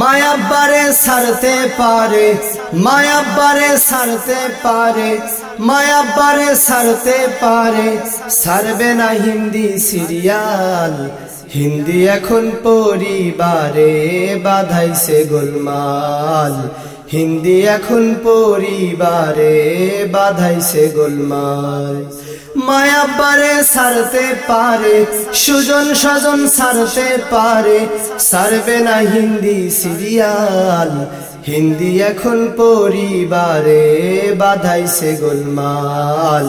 মায়াব্বারে সারতে পারে মায়াব্বারে সারতে পারে মায়াব্বারে সারতে পারে। সারবে না হিন্দি সিরিয়াল, হিন্দি এখন পরিবারে বাধাইছে গোলমাল। হিন্দি এখন পরিবারে বাধাইছে গোলমাল। মায়াব্বারে সারতে পারে, সুজন স্বজন সারতে পারে, সারবে না হিন্দি সিরিয়াল, হিন্দি এখন পরিবারে বাধাইছে গোলমাল,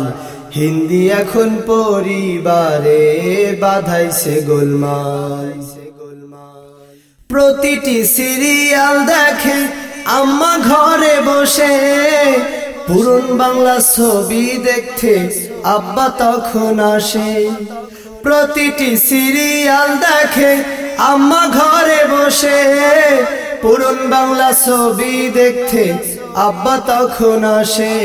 হিন্দি এখন পরিবারে বাধাইছে গোলমাল। প্রতিটি সিরিয়াল দেখে আম্মা ঘরে বসে পুরন বাংলা ছবি দেখতে আব্বা তখন আসে। প্রতিটি সিরিয়াল দেখে আম্মা ঘরে বসে। পুরন বাংলা ছবি দেখতে আব্বা তখন আসে।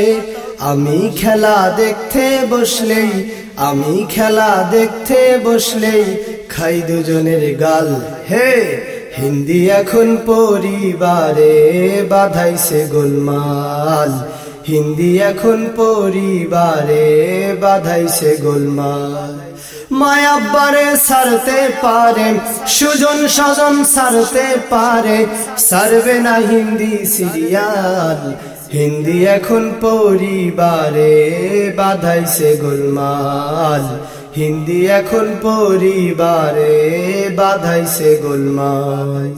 আমি খেলা দেখতে বসলেই, আমি খেলা দেখতে বসলেই খাই দুজনের গাল। হে, হিন্দি এখন পরিবারে বাধাইছে গোলমাল। হিন্দি এখন পরিবারে বাধাইছে গোলমাল। মায়াব্বারে সারতে পারে, সুজন সজন সারতে পারে, সারবে না হিন্দি সিরিয়াল। হিন্দি এখন পরিবারে বাধাইছে গোলমাল। হিন্দি এখন পরিবারে বাধাইছে গোলমাল।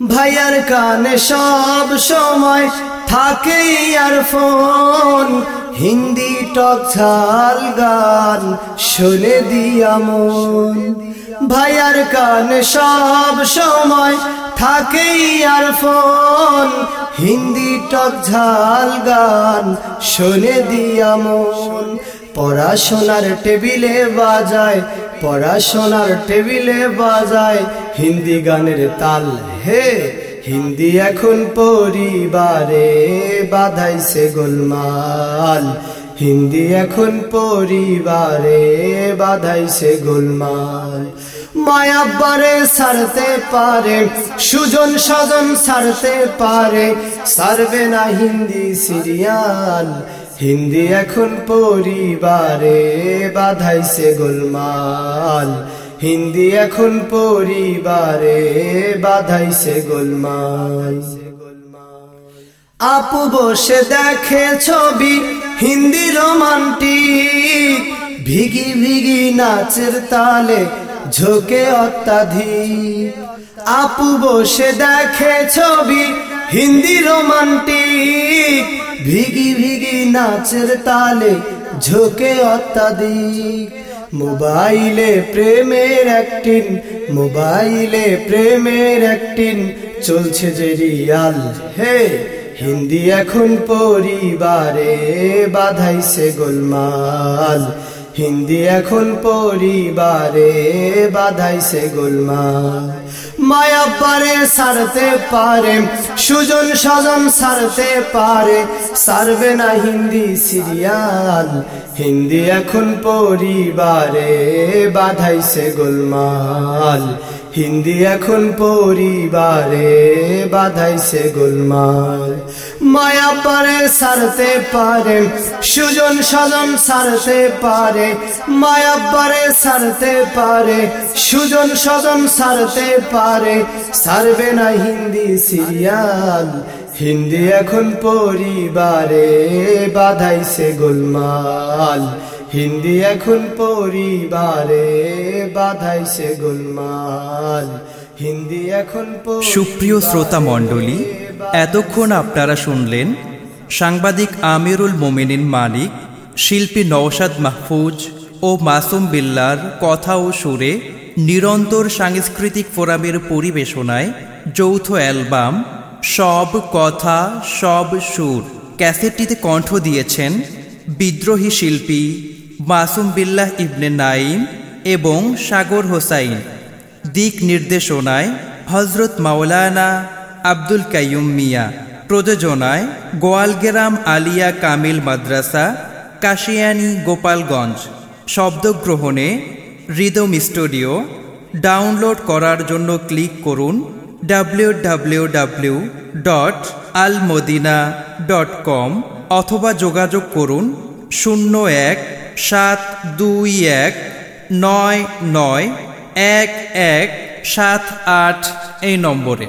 ভাইয়ার কানে সব সময় থাকে আর ফোন। হিন্দি টক ঝাল গান শুনে দিয়া মন। ভাইয়ার কানে সব সময় থাকে আর ফোন। হিন্দি টক ঝাল গান শুনে দিয়া মন। পড়াশোনার টেবিলে বাজায়, পড়াশোনার টেবিলে বাজায়, হিন্দি গানের তাল হে হিন্দি এখন পরিবারে বাধাইছে গোলমাল। হিন্দি এখন পরিবারে বাধাইছে গোলমাল। মায়াব্বারে সারতে পারে, সুজন সজন সারতে পারে সারবে না হিন্দি সিরিয়াল। হিন্দি এখন পরিবারে বাধাইছে গোলমাল। হিন্দি এখন পরিবারে বাধাইছে গোলমাল। আপু বসে দেখে ছবি, হিন্দি রোমান্টিক। ভিগি ভিগি নাচের তালে ঝোঁকে অত্যাধিক। আপু বসে দেখে ছবি, হিন্দি রোমান্টিক। ভিগি ভিগি নাচের তালে ঝোঁকে অত্যাধিক। মোবাইলে প্রেমের একটিন মোবাইলে প্রেমের একটিন চলছে যে রিয়াল, হে, হিন্দি এখন পরিবারে বাধাইছে গোলমাল। হিন্দি এখন পরিবারে বাধাইছে গোলমা মায়া পারে সারতে পারে, সুজন সজন সারতে পারে সারবে না হিন্দি সিরিয়াল। হিন্দি এখন পরিবারে বাধাইছে গোলমাল। হিন্দি এখন পরিবারে বাধাইছে গোলমাল। মায়া পারে সারতে পারে, সুজন সজন সারতে পারে, মায়া পারে সারতে পারে, সুজন সজন সারতে পারে, সারবে না হিন্দি সিরিয়াল। হিন্দি এখন পরিবারে বাধাইছে গোলমাল। হিন্দি এখন পরিবারে বাধাই বাধাইছে গোলমাল। হিন্দি এখন সুপ্রিয় শ্রোতা মণ্ডলী, এতক্ষণ আপনারা শুনলেন সাংবাদিক আমিরুল মোমিনিন মালিক শিল্পী নওশাদ মাহফুজ ও মাসুম বিল্লার কথা ও সুরে নিরন্তর সাংস্কৃতিক ফোরামের পরিবেশনায় যৌথ অ্যালবাম সব কথা, সব সুর ক্যাসেটটিতে কণ্ঠ দিয়েছেন বিদ্রোহী শিল্পী মাসুম বিল্লাহ ইবনে নাইম এবং সাগর হোসাইন। দিক নির্দেশনায় হজরত মাওলানা আব্দুল কাইয়ুম মিয়া। প্রযোজনায় গোয়ালগেরাম আলিয়া কামিল মাদ্রাসা, কাশিয়ানি গোপালগঞ্জ। শব্দগ্রহণে রিদম স্টুডিও ডাউনলোড করার জন্য ক্লিক করুন W W W dot dot com অথবা যোগাযোগ করুন শূন্য এক সাত দুই এক নয় নয় এক এক সাত আট এই নম্বরে।